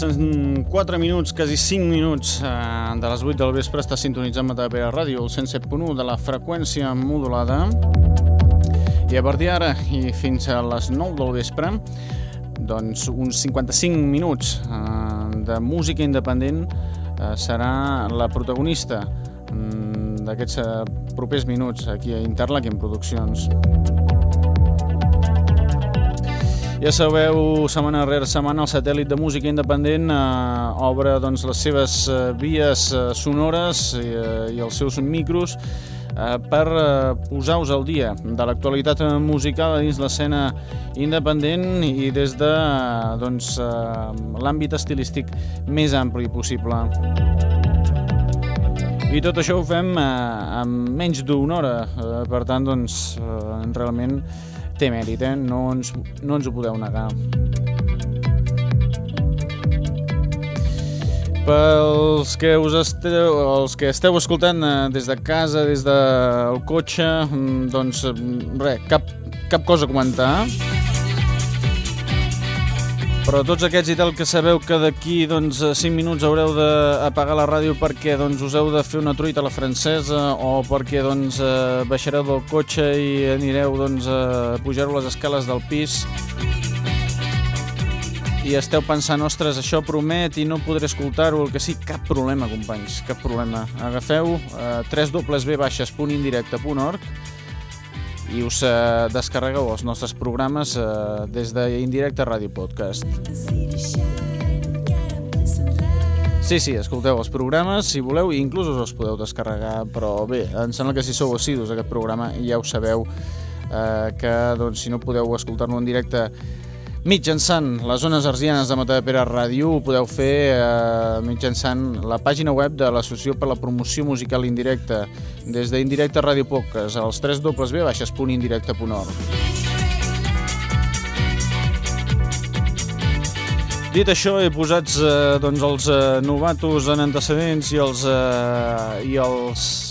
Passen 4 minuts, quasi 5 minuts eh, de les 8 del vespre, està sintonitzant Matapera Ràdio, el 107.1 de la freqüència modulada. I a partir d'ara i fins a les 9 del vespre, doncs uns 55 minuts eh, de música independent eh, serà la protagonista mm, d'aquests propers minuts aquí a Interlaken Produccions. Ja sabeu, setmana rere setmana, el satèl·lit de música independent eh, obre doncs, les seves eh, vies eh, sonores i, eh, i els seus micros eh, per eh, posar-vos al dia de l'actualitat musical dins l'escena independent i des de eh, doncs, eh, l'àmbit estilístic més ampli possible. I tot això ho fem eh, en menys d'una hora, eh, per tant, doncs, eh, realment té mèrit, eh? no, ens, no ens ho podeu negar. Pels que, us esteu, els que esteu escoltant eh, des de casa, des del cotxe, mm, doncs res, cap, cap cosa a comentar. Però tots aquests i tal que sabeu que d'aquí doncs, 5 minuts haureu d'apagar la ràdio perquè doncs, us heu de fer una truita a la francesa o perquè doncs, eh, baixareu del cotxe i anireu doncs, a pujar les escales del pis i esteu pensant, ostres, això promet i no podré escoltar-ho, el que sí, cap problema, companys, cap problema. Agafeu eh, www.indirecte.org i us eh, descarregueu els nostres programes eh, des d'Indirecte Ràdio Podcast. Sí, sí, escolteu els programes, si voleu, i inclús us els podeu descarregar, però bé, em sembla que si sou assidus a aquest programa ja ho sabeu, eh, que doncs, si no podeu escoltar-lo en directe mitjançant les zones arsianes de Matapera Ràdio ho podeu fer eh, mitjançant la pàgina web de l'Associació per la Promoció Musical Indirecta des d'Indirecte Ràdio Poques als 3 www.indirecte.org Dit això, he posat eh, doncs, els eh, novatos en antecedents i els, eh, i els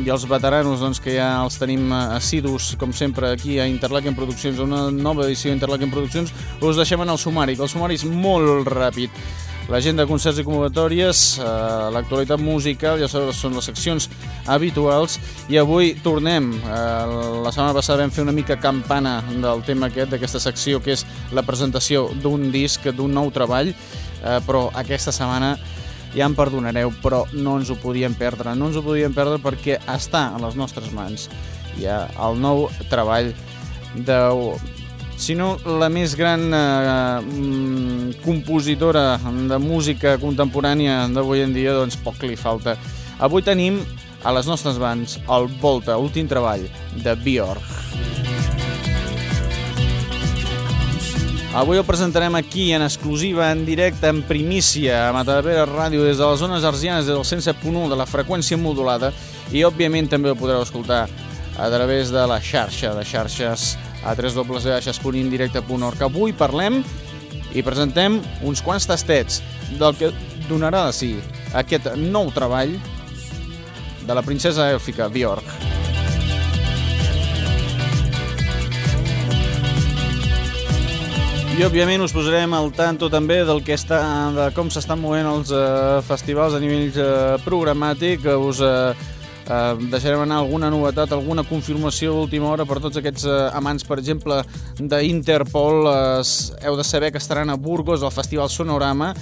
i els veteranos doncs, que ja els tenim assidus, com sempre, aquí a Interlaken Produccions, una nova edició d'Interlaken Produccions, us deixem en el sumari, que el sumari és molt ràpid. L'agenda de concerts i convocatòries, eh, l'actualitat musical, ja sabeu, són les seccions habituals, i avui tornem. Eh, la setmana passada vam fer una mica campana del tema aquest, d'aquesta secció, que és la presentació d'un disc, d'un nou treball, eh, però aquesta setmana ja em perdonareu, però no ens ho podíem perdre. No ens ho podíem perdre perquè està a les nostres mans. Hi ha el nou treball de si no la més gran eh, mm, compositora de música contemporània d'avui en dia, doncs poc li falta. Avui tenim a les nostres mans el Volta, últim treball de Björk. Avui el presentarem aquí en exclusiva, en directe, en primícia, a Matadepera Ràdio, des de les zones arsianes, des del 107.1 de la freqüència modulada i, òbviament, també ho podreu escoltar a través de la xarxa, de xarxes a www.indirecte.org. Avui parlem i presentem uns quants tastets del que donarà de si aquest nou treball de la princesa èlfica Björk. I òbviament us posarem al tanto també del que està, de com s'estan movent els eh, festivals a nivell eh, programàtic. Us eh, eh, deixarem anar alguna novetat, alguna confirmació d'última hora per tots aquests eh, amants, per exemple, d'Interpol. Eh, heu de saber que estaran a Burgos, al Festival Sonorama,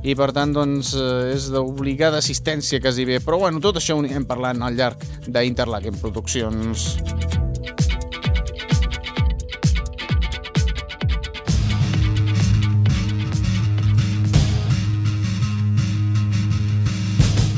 i per tant doncs, eh, és d'obligada assistència quasi bé. Però bueno, tot això ho anirem parlant al llarg d'Interlaken Produccions.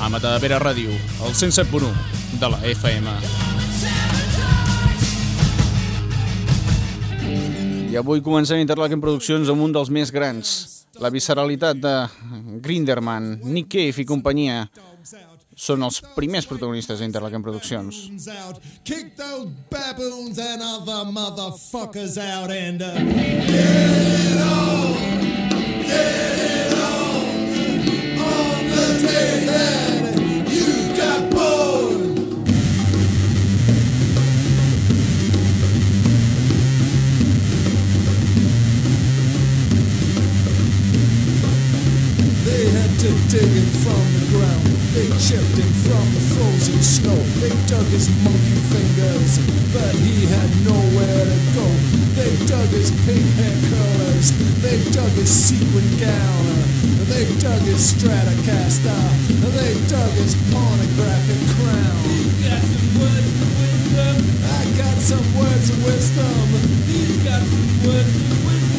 a Matadepera Ràdio, el 107.1 de la FM. I avui comencem Interlaken Produccions amb un dels més grans, la visceralitat de Grinderman, Nick Cave i companyia, són els primers protagonistes d'Interlaken Produccions. Kick those baboons and other motherfuckers out and uh, get it on, get it Had to from the ground. They chipped him from the frozen snow. They dug his monkey fingers, but he had nowhere to go. They dug his pink hair curlers. They dug his sequin gown. They dug his Stratocaster. They dug his pornographic crown. I got some words of wisdom. He's got some words of wisdom. I got some words of wisdom.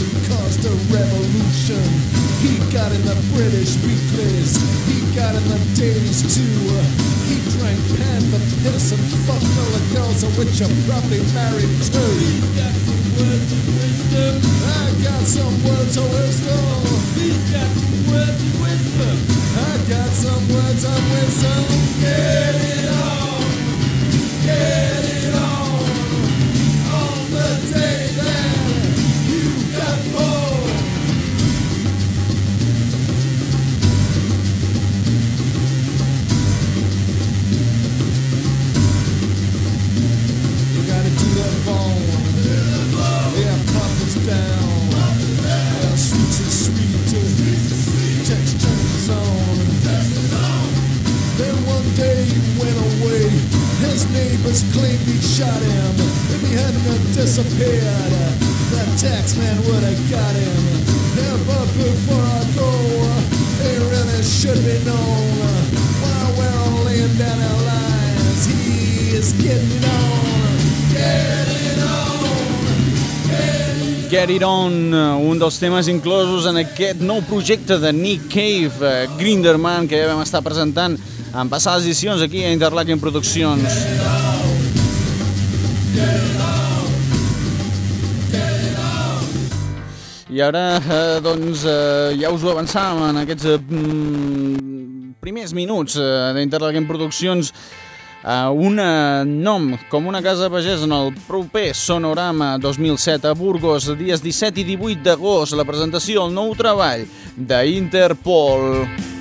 and caused a revolution. He got in the British weeklies. He got in the dailies too. He drank panther piss and fucked all the girls of which are probably married too. He's got some words of wisdom. I got some words of wisdom. He's got some words of wisdom. I got some words of wisdom. Get it on. Get it on. Neighbors claimed he shot him. If he hadn't have disappeared, that tax man would have got him. Yeah, but before I go, it really should be known. While we're all laying down our lives, he is getting on. Get it on. Get It On, un dels temes inclosos en aquest nou projecte de Nick Cave, eh, Grinderman, que ja vam estar presentant en passades edicions aquí a Interlaken Produccions. I ara, eh, doncs, eh, ja us ho avançàvem en aquests eh, mm, primers minuts eh, d'Interlaken Produccions eh, un nom com una casa pagès en el proper Sonorama 2007 a Burgos, dies 17 i 18 d'agost, la presentació del nou treball d'Interpol. She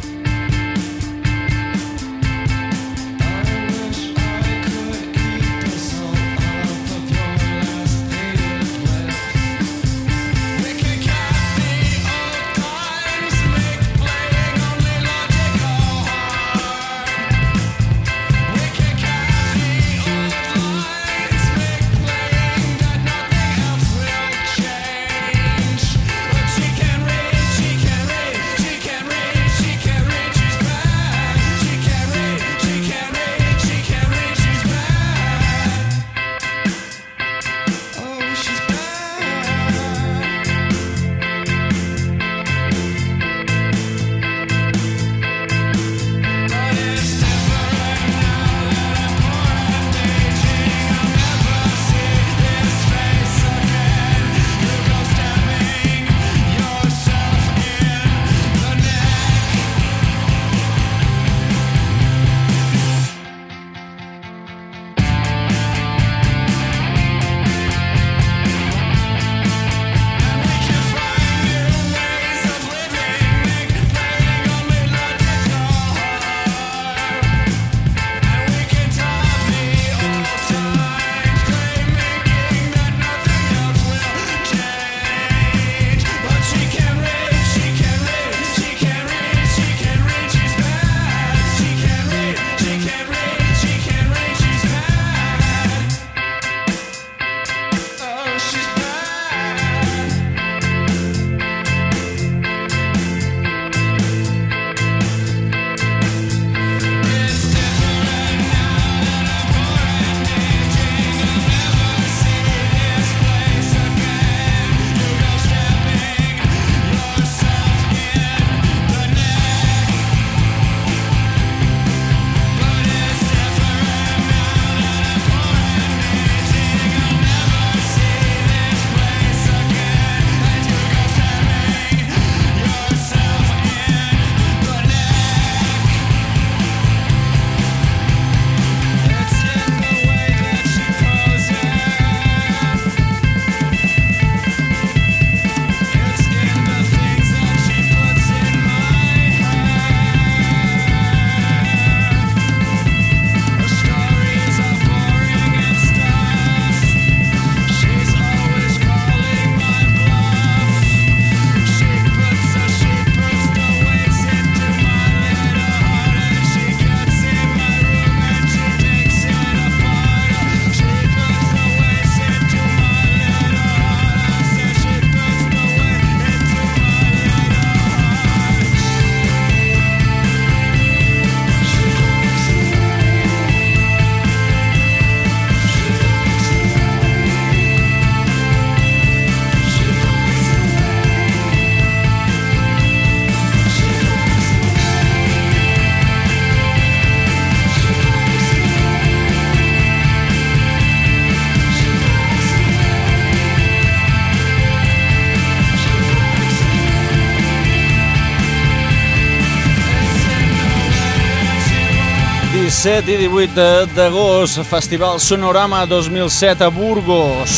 17 i 18 d'agost, Festival Sonorama 2007 a Burgos.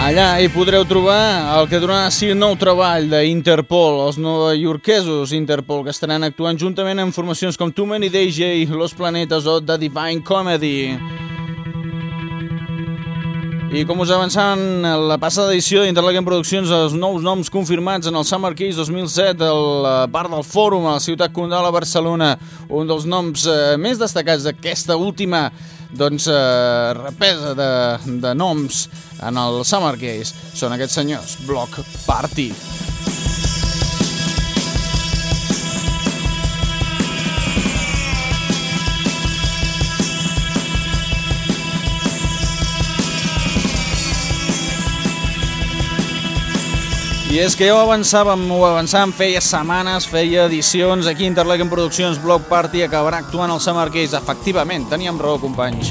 Allà hi podreu trobar el que donarà sí nou treball d'Interpol, els novaiorquesos Interpol, que estaran actuant juntament amb formacions com Too Many DJ, Los Planetes o The Divine Comedy. I com us avançant la passada edició d'Interlequem Produccions, els nous noms confirmats en el Summer Keys 2007 al bar del Fòrum a la ciutat condal a Barcelona, un dels noms eh, més destacats d'aquesta última doncs, eh, repesa de, de noms en el Summer Gaze són aquests senyors, Block Party. I és que ja ho avançàvem, ho avançàvem, feia setmanes, feia edicions, aquí Interlequem Produccions, Block Party, acabarà actuant al Summer Gaze. Efectivament, teníem raó, companys.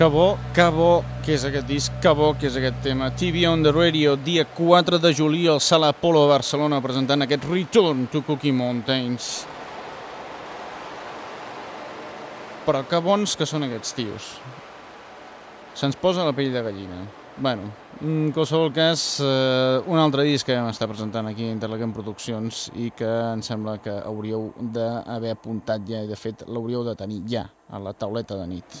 Que bo, que bo que és aquest disc, que bo que és aquest tema. TV on the Radio, dia 4 de juliol, Sala Apolo a Barcelona, presentant aquest Return to Cookie Mountains. Però que bons que són aquests tios. Se'ns posa la pell de gallina. Bueno, en qualsevol cas, eh, un altre disc que vam estar presentant aquí a Interlaken Produccions i que em sembla que hauríeu d'haver apuntat ja i de fet l'hauríeu de tenir ja a la tauleta de nit.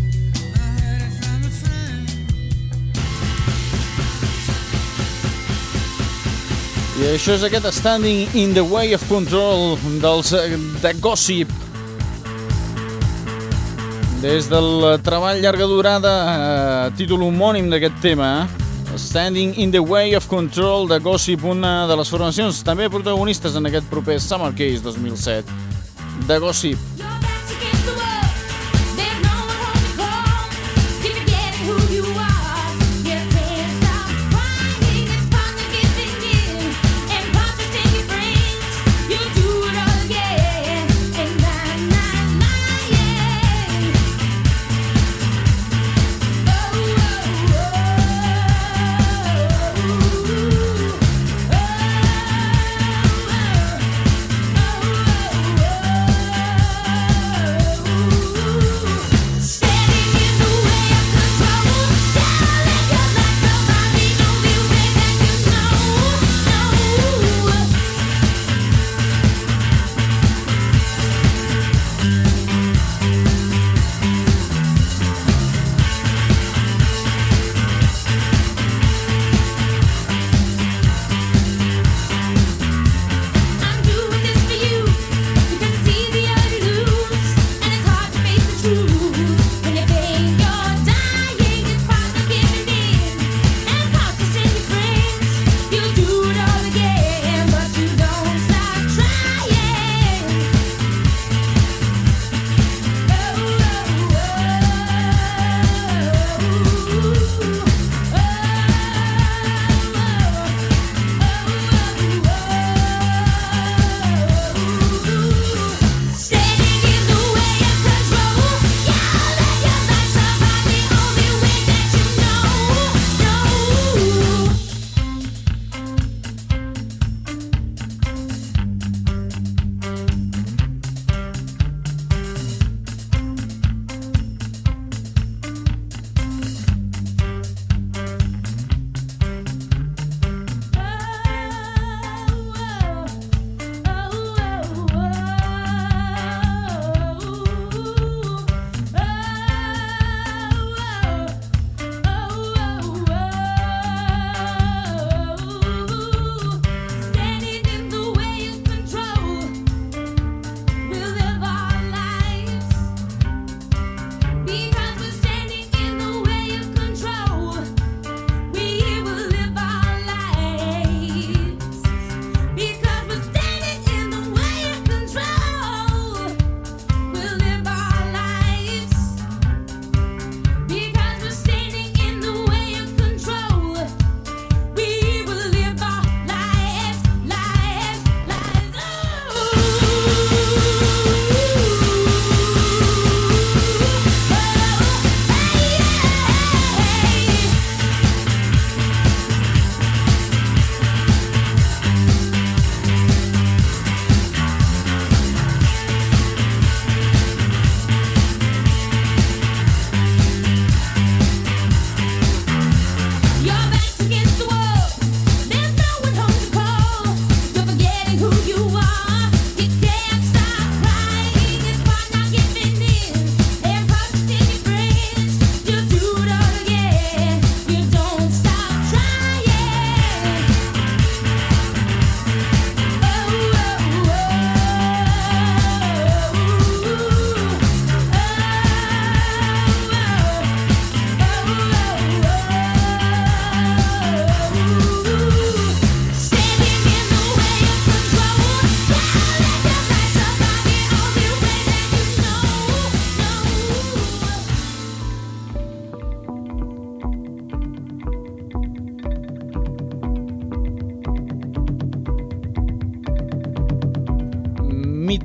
I això és aquest Standing in the Way of Control dels eh, The Gossip. Des del treball llarga durada, eh, títol homònim d'aquest tema, Standing in the Way of Control de Gossip, una de les formacions també protagonistes en aquest proper Summer Case 2007. The Gossip.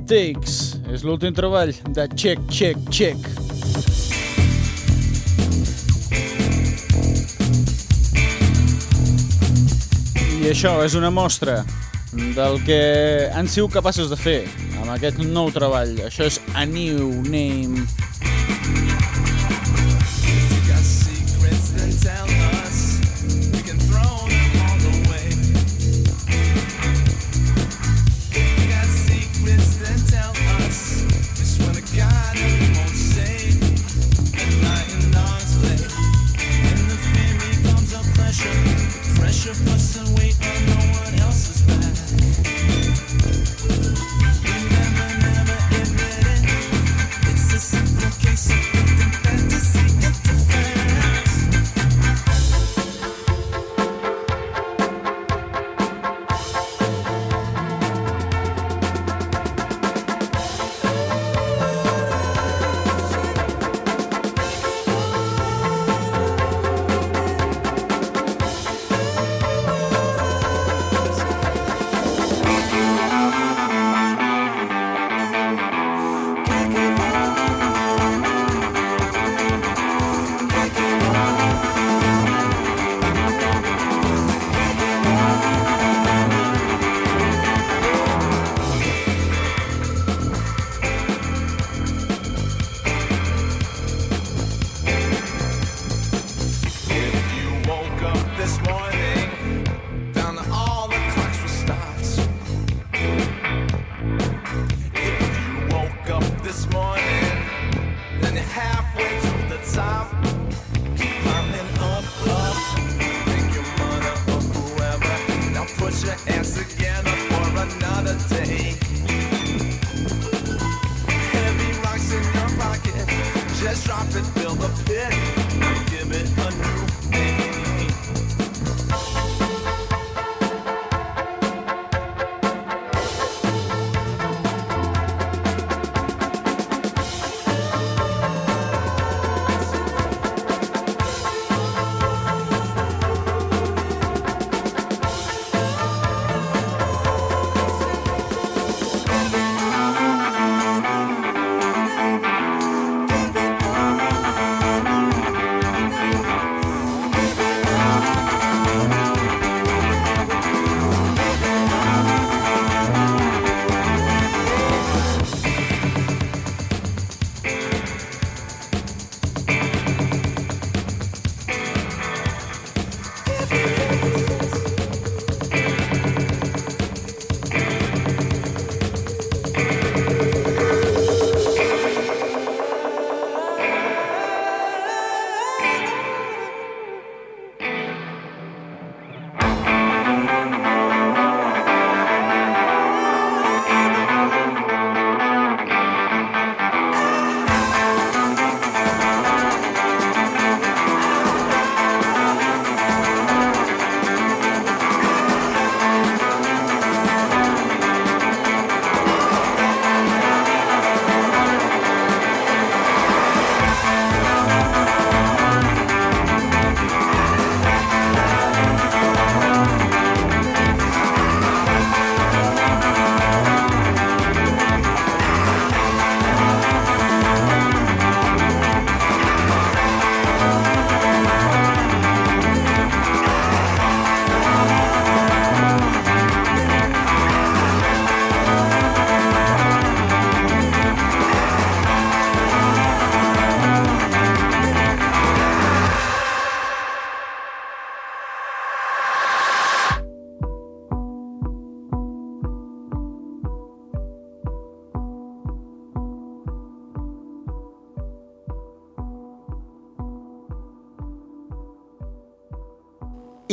Takes. És l'últim treball de Check, Check, Check. I això és una mostra del que han sigut capaços de fer amb aquest nou treball. Això és A New Name.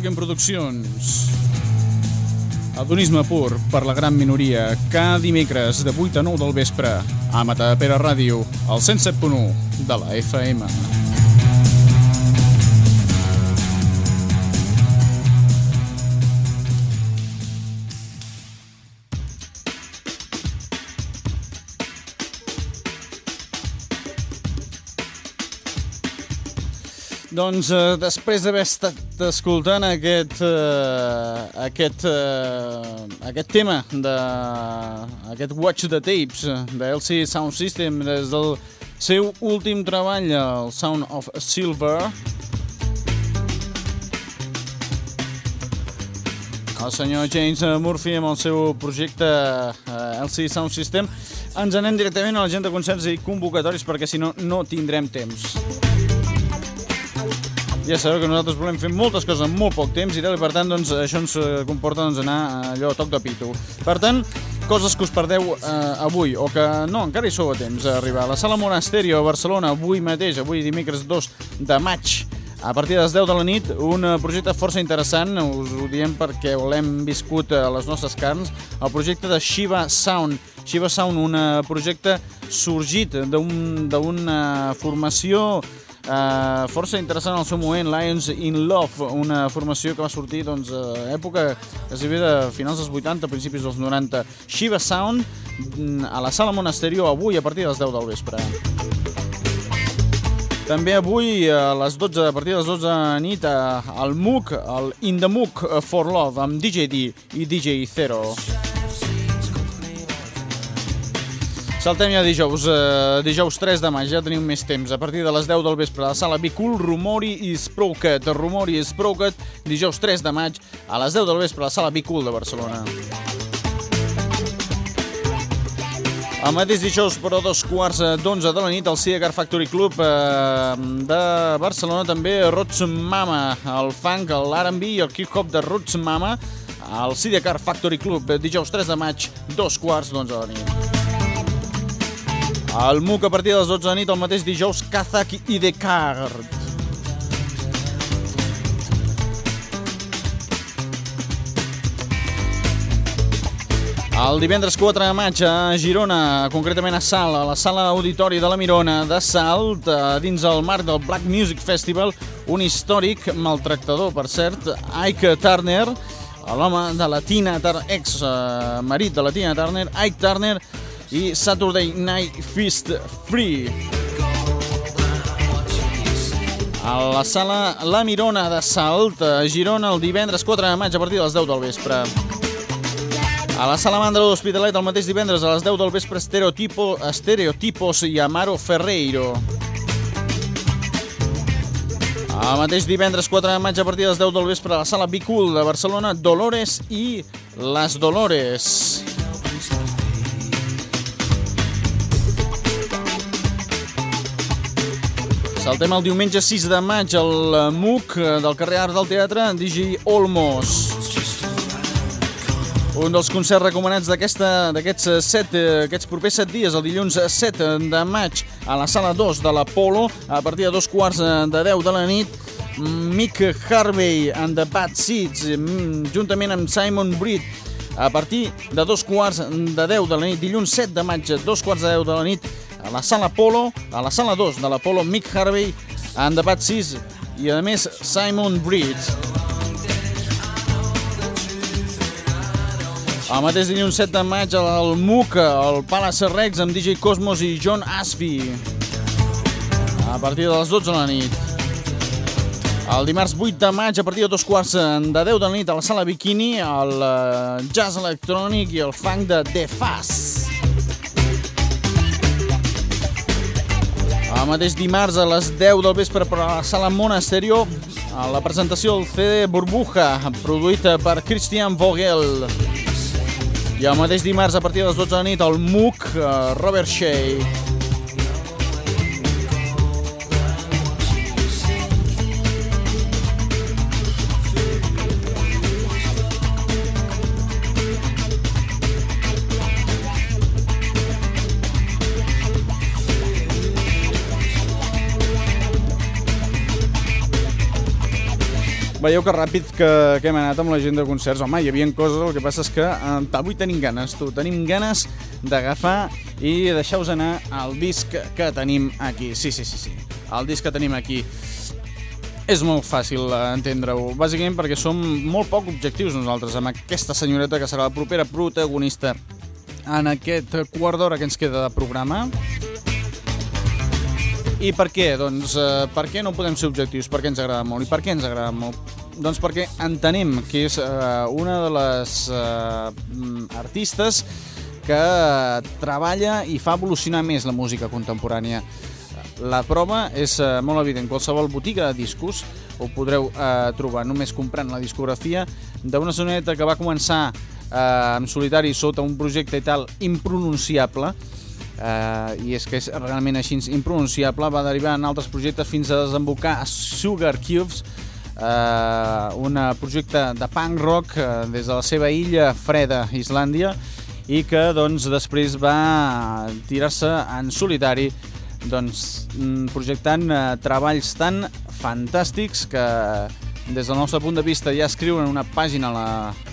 Interlequem Produccions. Adonisme pur per la gran minoria. Cada dimecres de 8 a 9 del vespre. A Matapera Ràdio, al 107.1 de la FM. Doncs eh, després d'haver estat escoltant aquest, eh, aquest, eh, aquest tema de aquest Watch the Tapes de LC Sound System des del seu últim treball, el Sound of Silver, el senyor James Murphy amb el seu projecte eh, LC Sound System, ens anem directament a l'agenda de concerts i convocatoris perquè si no, no tindrem temps. Ja sabeu que nosaltres volem fer moltes coses en molt poc temps i tal, i per tant doncs, això ens eh, comporta doncs, anar allò a toc de pito. Per tant, coses que us perdeu eh, avui o que no, encara hi sou a temps a arribar. A la Sala Monasterio a Barcelona avui mateix, avui dimecres 2 de maig, a partir de les 10 de la nit, un eh, projecte força interessant, us ho diem perquè l'hem viscut a les nostres carns, el projecte de Shiva Sound. Shiva Sound, un eh, projecte sorgit d'un- d'una formació Uh, força interessant al seu moment, Lions in Love, una formació que va sortir doncs, a època quasi bé de finals dels 80, principis dels 90. Shiva Sound, mm, a la Sala Monasterio, avui a partir de les 10 del vespre. També avui a les 12, a partir de les 12 de nit, al MOOC, el In the MOOC for Love, amb DJ D i DJ Zero. Saltem ja dijous, eh, dijous 3 de maig, ja tenim més temps. A partir de les 10 del vespre, a la sala Bicul, Rumori i Sprouket. Rumori i Sprouket, dijous 3 de maig, a les 10 del vespre, a la sala Bicul de Barcelona. El mateix dijous, però dos quarts eh, d'onze de la nit, al Cigar Factory Club eh, de Barcelona, també Roots Mama, el funk, l'R&B i el hip-hop de Roots Mama, al Cigar Factory Club, eh, dijous 3 de maig, dos quarts d'onze de la nit. Al MUC a partir de les 12 de nit, el mateix dijous, Kazak i Descartes. El divendres 4 de maig a Girona, concretament a Salt, a la sala auditori de la Mirona de Salt, eh, dins el marc del Black Music Festival, un històric maltractador, per cert, Ike Turner, l'home de la Tina Turner, ex-marit de la Tina Turner, Ike Turner, i Saturday Night Feast Free. A la sala La Mirona de Salt, a Girona, el divendres 4 de maig a partir de les 10 del vespre. A la sala Mandra de l'Hospitalet, el mateix divendres a les 10 del vespre, Estereotipo, Estereotipos i Amaro Ferreiro. El mateix divendres 4 de maig a partir de les 10 del vespre a la sala Bicul de Barcelona, Dolores i Les Dolores. Saltem el diumenge 6 de maig al eh, MUC eh, del carrer Art del Teatre, Digi Olmos. Un dels concerts recomanats d'aquests set, eh, aquests propers set dies, el dilluns 7 de maig, a la sala 2 de l'Apolo, a partir de dos quarts de 10 de la nit, Mick Harvey and the Bad Seeds, mm, juntament amb Simon Breed, a partir de dos quarts de 10 de la nit, dilluns 7 de maig, dos quarts de 10 de la nit, a la sala Apolo, a la sala 2 de l'Apolo, Mick Harvey the Bad Seeds, i a més Simon Breed. El mateix dilluns 7 de maig al MUC, al Palace Rex, amb DJ Cosmos i John Asby. A partir de les 12 de la nit. El dimarts 8 de maig, a partir de dos quarts de 10 de la nit, a la sala Bikini, el eh, jazz electrònic i el funk de The Fast. El mateix dimarts a les 10 del vespre per a la sala Monasterio, a la presentació del CD Burbuja, produït per Christian Vogel. I el mateix dimarts, a partir de les 12 de la nit, al MUC, eh, Robert Shea. Veieu que ràpid que, que hem anat amb la gent de concerts. Home, hi havia coses, el que passa és que eh, avui tenim ganes, tu. Tenim ganes d'agafar i deixar-vos anar al disc que tenim aquí. Sí, sí, sí, sí. El disc que tenim aquí. És molt fàcil eh, entendre-ho, bàsicament perquè som molt poc objectius nosaltres amb aquesta senyoreta que serà la propera protagonista en aquest quart d'hora que ens queda de programa. I per què? Doncs eh, per què no podem ser objectius? Perquè ens agrada molt. I per què ens agrada molt? Doncs perquè entenem que és eh, una de les eh, mm, artistes que treballa i fa evolucionar més la música contemporània. La prova és eh, molt evident. Qualsevol botiga de discos ho podreu eh, trobar només comprant la discografia d'una soneta que va començar eh, en solitari sota un projecte i tal impronunciable Uh, i és que és realment així impronunciable, va derivar en altres projectes fins a desembocar a Sugar Cubes, uh, un projecte de punk rock uh, des de la seva illa freda, Islàndia, i que doncs, després va tirar-se en solitari doncs, mm, projectant uh, treballs tan fantàstics que des del nostre punt de vista ja escriuen una pàgina a la,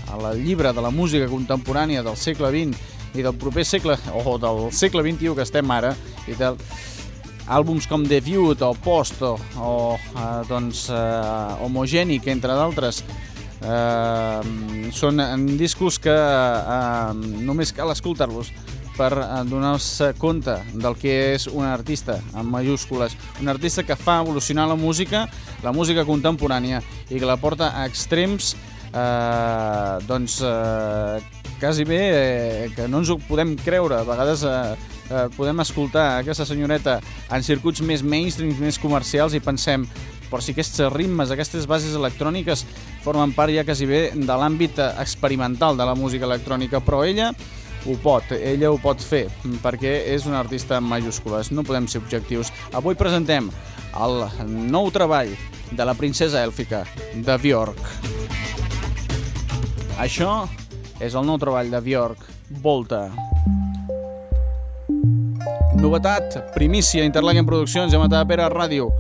a la llibre de la música contemporània del segle XX i del proper segle, o del segle XXI que estem ara, i tal, àlbums com The Viewed o Post o, o eh, doncs, eh, Homogenic, entre d'altres, eh, són discos que eh, només cal escoltar-los per eh, donar-se compte del que és un artista, en majúscules. Un artista que fa evolucionar la música, la música contemporània, i que la porta a extrems eh, doncs, eh, quasi bé eh, que no ens ho podem creure. A vegades eh, eh, podem escoltar aquesta senyoreta en circuits més mainstreams, més comercials i pensem però si aquests ritmes, aquestes bases electròniques formen part ja quasi bé de l'àmbit experimental de la música electrònica, però ella ho pot, ella ho pot fer, perquè és una artista en majúscules, no podem ser objectius. Avui presentem el nou treball de la princesa èlfica, de Björk. Això és el nou treball de Björk, Volta. Novetat, primícia, Interlaken Produccions, i Matada Pere Ràdio.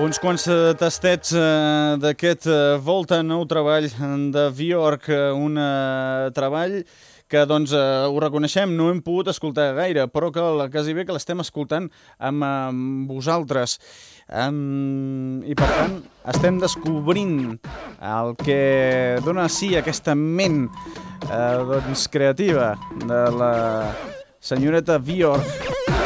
Uns quants eh, tastets eh, d'aquest eh, Volta Nou Treball de Bjork, un treball que doncs, eh, ho reconeixem, no hem pogut escoltar gaire, però que quasi bé que l'estem escoltant amb, amb vosaltres. Um, I per tant, estem descobrint el que dona sí aquesta ment eh, doncs, creativa de la senyoreta Bjork.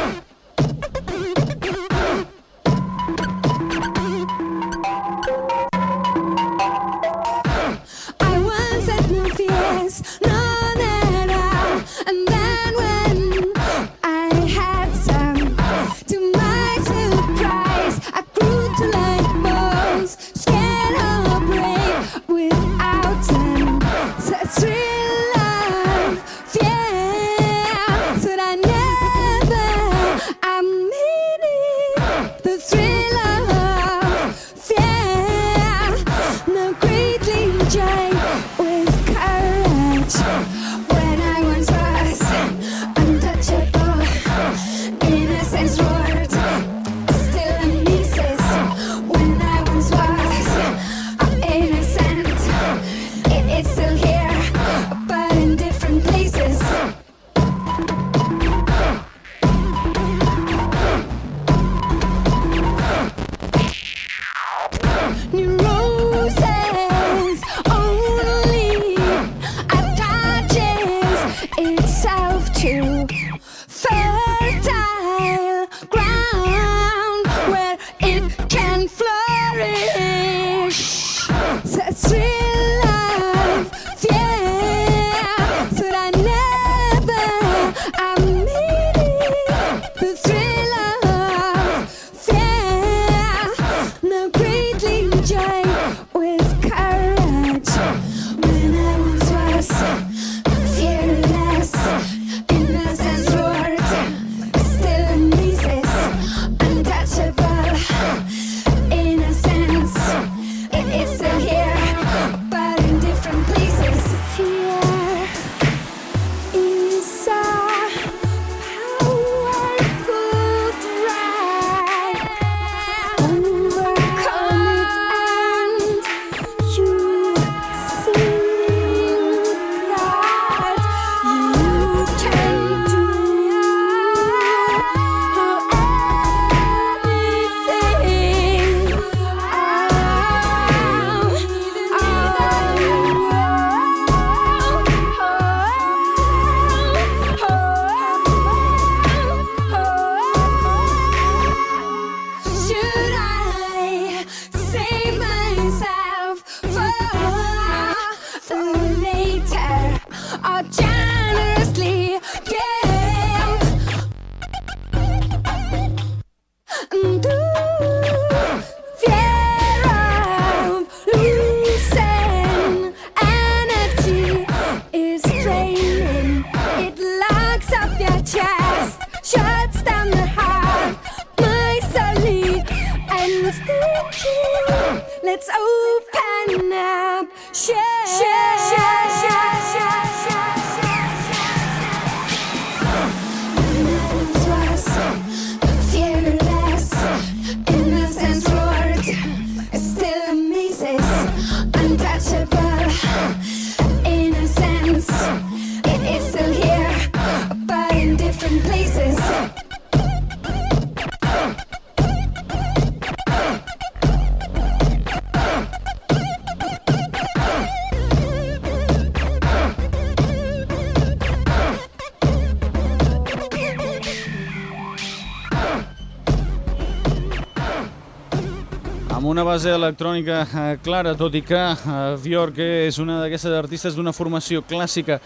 Amb una base electrònica eh, clara, tot i que eh, Björk és una d'aquestes artistes d'una formació clàssica,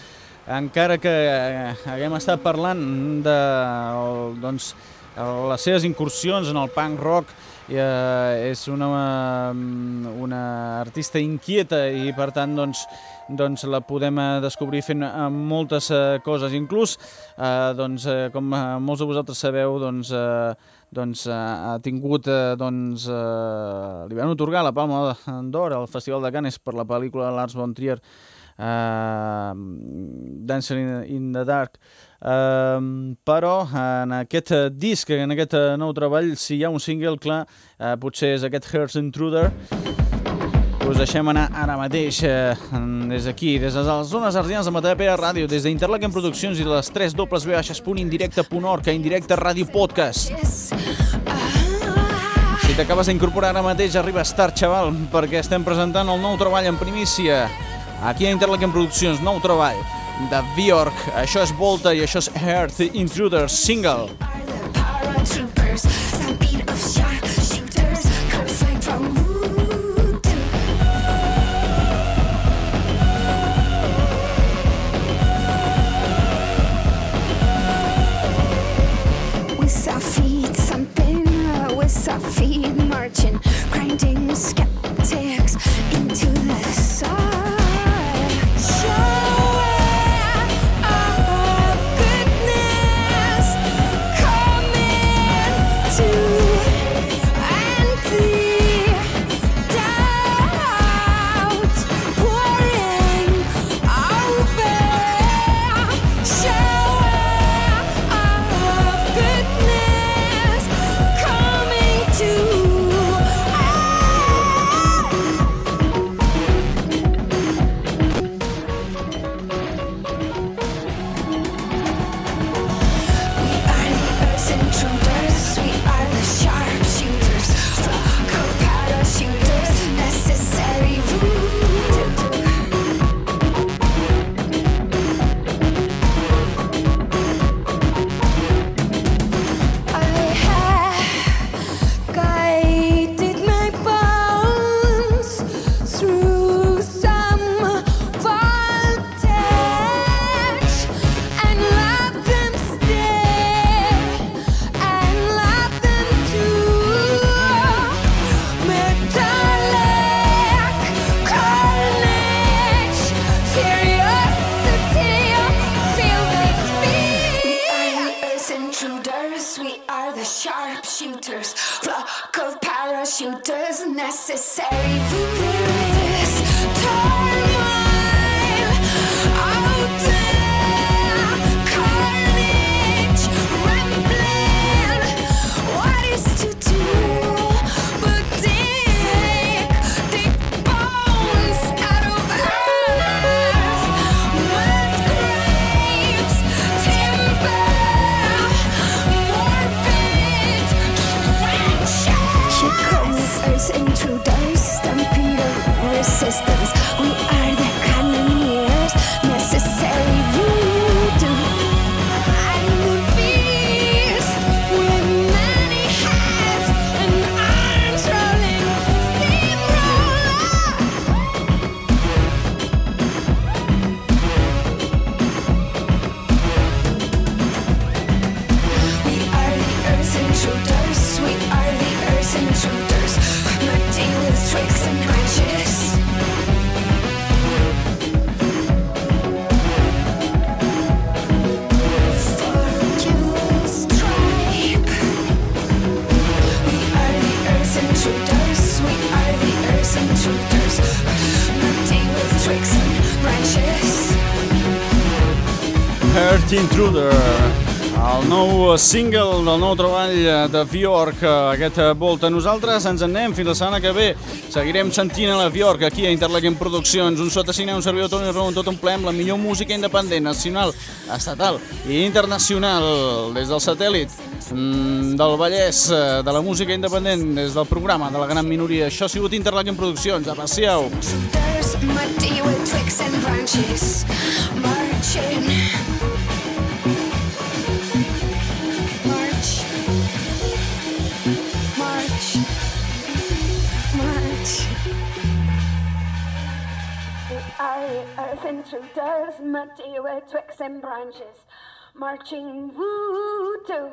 encara que eh, haguem estat parlant de doncs, les seves incursions en el punk rock, eh, és una, una artista inquieta i per tant doncs, doncs la podem descobrir fent moltes coses. Inclús, eh, doncs, com molts de vosaltres sabeu, doncs, eh, doncs, eh, ha tingut, eh, doncs, eh, li van otorgar la Palma d'Or al Festival de Cannes per la pel·lícula Lars von Trier, eh, Dancing in, in the Dark. Eh, però en aquest disc, en aquest nou treball, si hi ha un single clar, eh, potser és aquest Hearts Intruder, us deixem anar ara mateix eh, des d'aquí, des de les zones ardians de Matapera Ràdio, des d'Interlaken Produccions i de les 3 dobles indirecte.org, indirecte Ràdio Podcast. Si t'acabes d'incorporar ara mateix, arriba Star Chaval, perquè estem presentant el nou treball en primícia. Aquí a Interlaken Produccions, nou treball de Bjork. Això és Volta i això és Earth Intruders Single. Stampede grinding. It's the Intruder, el nou single del nou treball de Bjork, aquest Volta. Nosaltres ens en anem fins la setmana que ve. Seguirem sentint a la Bjork aquí a Interlaken Produccions, un sota cine, un servidor Toni Ron, tot un ple amb la millor música independent, nacional, estatal i internacional, des del satèl·lit mm, del Vallès, eh, de la música independent, des del programa de la gran minoria. Això ha sigut Interlaken Produccions. Aprecieu! There's with twigs and branches marching. Are the earth intruders, muddy with twigs and branches, marching woo to